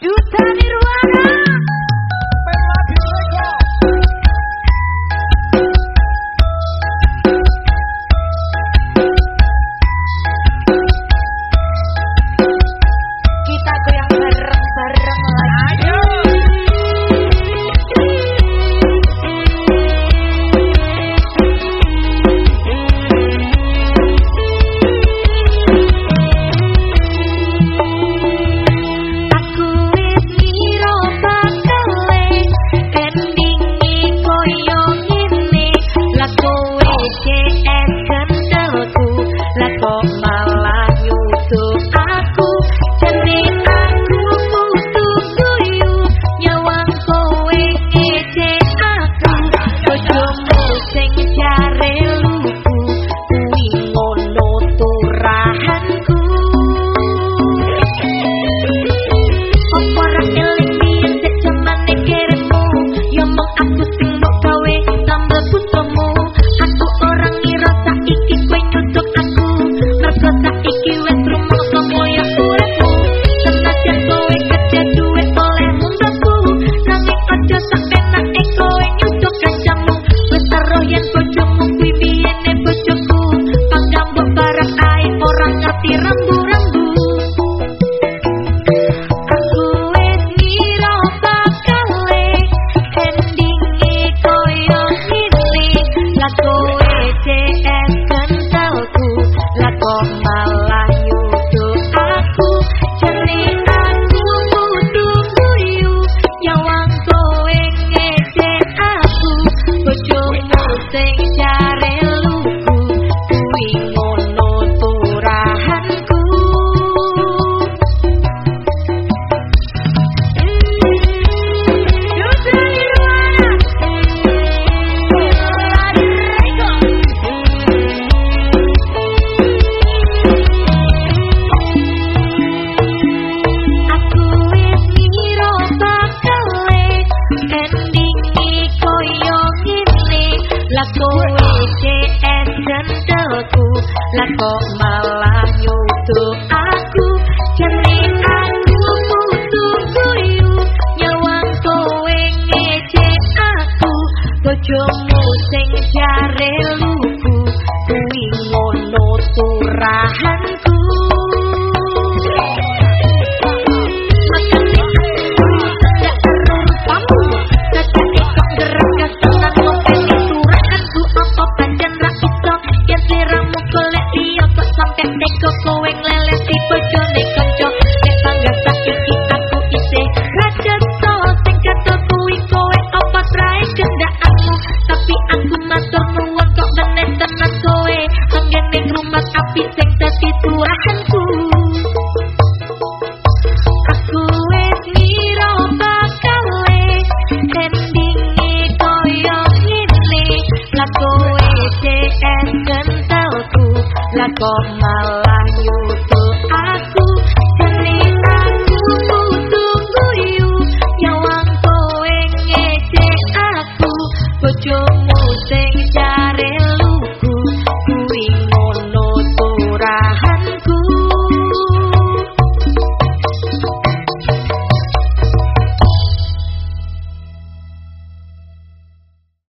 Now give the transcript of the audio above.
kok malah nyutuh anak soe menggeneng rumah tapi sing dadi tuahanku Kok malah nyutuk aku. Cerita kutu tunggu yu Nyawang koe ngece aku. Bojomu sing jarela